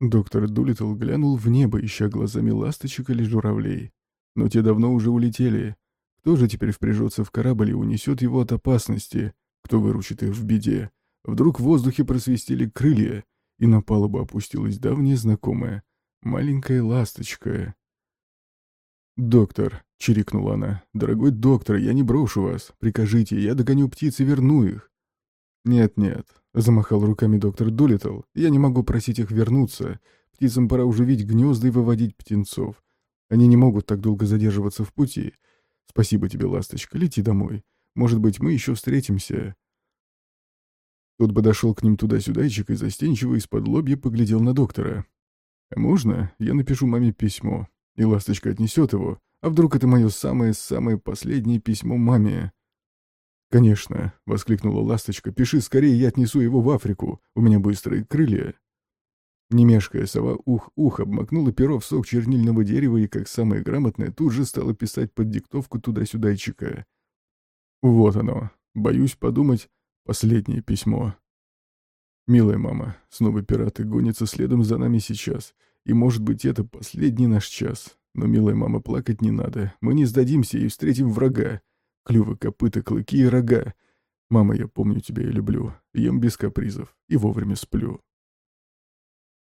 Доктор Дулитл глянул в небо, ища глазами ласточек или журавлей. Но те давно уже улетели. Кто же теперь впряжется в корабль и унесет его от опасности? Кто выручит их в беде? Вдруг в воздухе просвистели крылья, и на палубу опустилась давняя знакомая, маленькая ласточка. «Доктор», — чирикнула она, — «дорогой доктор, я не брошу вас. Прикажите, я догоню птиц и верну их». «Нет-нет», — замахал руками доктор Дулиттл, — «я не могу просить их вернуться. Птицам пора уже видеть гнезда и выводить птенцов. Они не могут так долго задерживаться в пути. Спасибо тебе, ласточка, лети домой. Может быть, мы еще встретимся». Тот подошел к ним туда-сюда и застенчиво из-под лобья поглядел на доктора. «А можно? Я напишу маме письмо и ласточка отнесет его, а вдруг это мое самое-самое последнее письмо маме? «Конечно», — воскликнула ласточка, — «пиши скорее, я отнесу его в Африку, у меня быстрые крылья». Немешкая сова ух-ух обмакнула перо в сок чернильного дерева и, как самая грамотная, тут же стала писать под диктовку туда-сюда и чика. Вот оно. Боюсь подумать, последнее письмо. «Милая мама, снова пираты гонятся следом за нами сейчас. И, может быть, это последний наш час. Но, милая мама, плакать не надо. Мы не сдадимся и встретим врага. Клювы, копыта, клыки и рога. Мама, я помню тебя и люблю. Ем без капризов и вовремя сплю.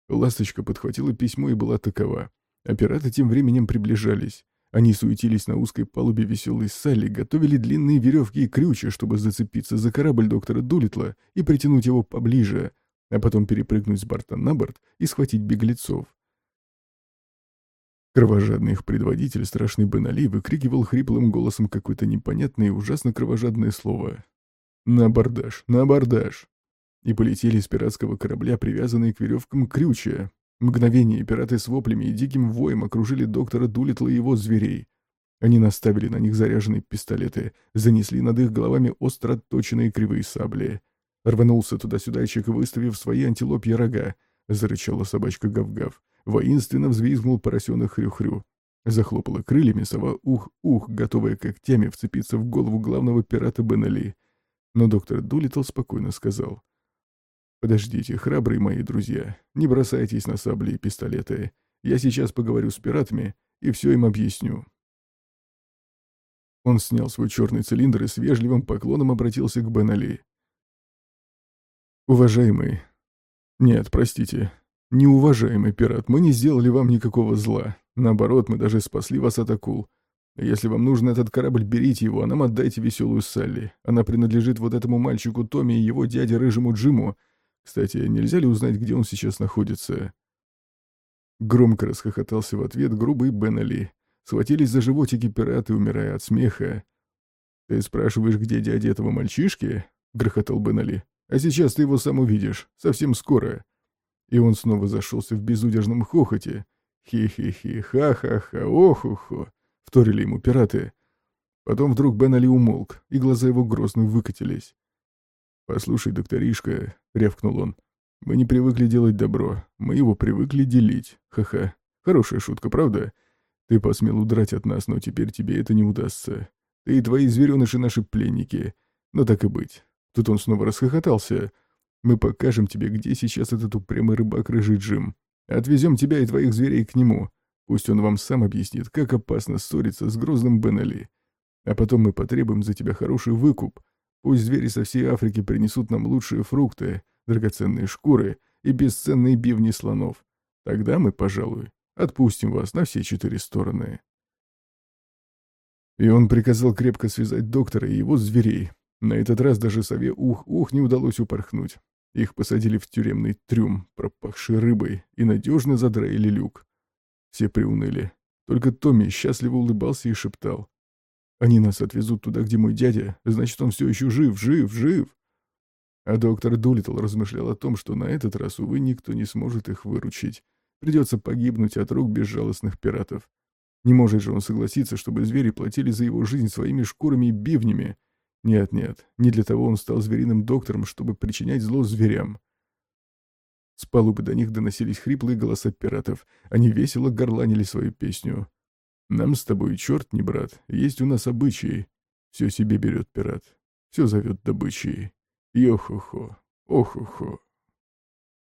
Ласточка подхватила письмо и была такова. А пираты тем временем приближались. Они суетились на узкой палубе веселой Салли, готовили длинные веревки и крючья, чтобы зацепиться за корабль доктора Дулитла и притянуть его поближе, а потом перепрыгнуть с борта на борт и схватить беглецов. Кровожадный их предводитель, страшный Бен выкрикивал хриплым голосом какое-то непонятное и ужасно кровожадное слово. «На абордаж! На абордаж!» И полетели с пиратского корабля, привязанные к веревкам крючья. Мгновение пираты с воплями и диким воем окружили доктора Дулитла и его зверей. Они наставили на них заряженные пистолеты, занесли над их головами остро отточенные кривые сабли. Рванулся туда-сюда чек, выставив свои антилопья рога. Зарычала собачка Гав-Гав. Воинственно взвизгнул поросенок хрю-хрю. Захлопала крыльями сова ух-ух, готовая когтями вцепиться в голову главного пирата Беннели. Но доктор Дулитл спокойно сказал. «Подождите, храбрые мои друзья, не бросайтесь на сабли и пистолеты. Я сейчас поговорю с пиратами и все им объясню». Он снял свой черный цилиндр и с вежливым поклоном обратился к Беннели. «Уважаемый...» «Нет, простите, «Неуважаемый пират, мы не сделали вам никакого зла. Наоборот, мы даже спасли вас от акул. Если вам нужен этот корабль, берите его, а нам отдайте веселую Салли. Она принадлежит вот этому мальчику Томми и его дяде Рыжему Джиму. Кстати, нельзя ли узнать, где он сейчас находится?» Громко расхохотался в ответ грубый Бен Схватились за животики пираты, умирая от смеха. «Ты спрашиваешь, где дядя этого мальчишки?» — грохотал Бен «А сейчас ты его сам увидишь. Совсем скоро. И он снова зашелся в безудержном хохоте. «Хи-хи-хи, ха-ха-ха, ох-хо-хо!» — вторили ему пираты. Потом вдруг Бен Али умолк, и глаза его грозно выкатились. «Послушай, докторишка», — рявкнул он, — «мы не привыкли делать добро, мы его привыкли делить. Ха-ха. Хорошая шутка, правда? Ты посмел удрать от нас, но теперь тебе это не удастся. Ты и твои звереныши наши пленники. Но так и быть». Тут он снова расхохотался, мы покажем тебе, где сейчас этот упрямый рыбак Рыжий Джим. Отвезем тебя и твоих зверей к нему. Пусть он вам сам объяснит, как опасно ссориться с грозным Беннели. А потом мы потребуем за тебя хороший выкуп. Пусть звери со всей Африки принесут нам лучшие фрукты, драгоценные шкуры и бесценные бивни слонов. Тогда мы, пожалуй, отпустим вас на все четыре стороны. И он приказал крепко связать доктора и его зверей. На этот раз даже сове ух-ух не удалось упорхнуть. Их посадили в тюремный трюм, пропахший рыбой, и надежно задраили люк. Все приуныли. Только Томми счастливо улыбался и шептал. «Они нас отвезут туда, где мой дядя, значит, он все еще жив, жив, жив!» А доктор Дулитл размышлял о том, что на этот раз, увы, никто не сможет их выручить. Придется погибнуть от рук безжалостных пиратов. Не может же он согласиться, чтобы звери платили за его жизнь своими шкурами и бивнями. Нет-нет, не для того он стал звериным доктором, чтобы причинять зло зверям. С палубы до них доносились хриплые голоса пиратов. Они весело горланили свою песню. «Нам с тобой, черт не брат, есть у нас обычаи. Все себе берет пират, все зовет добычей. Йо-хо-хо, ох-хо-хо».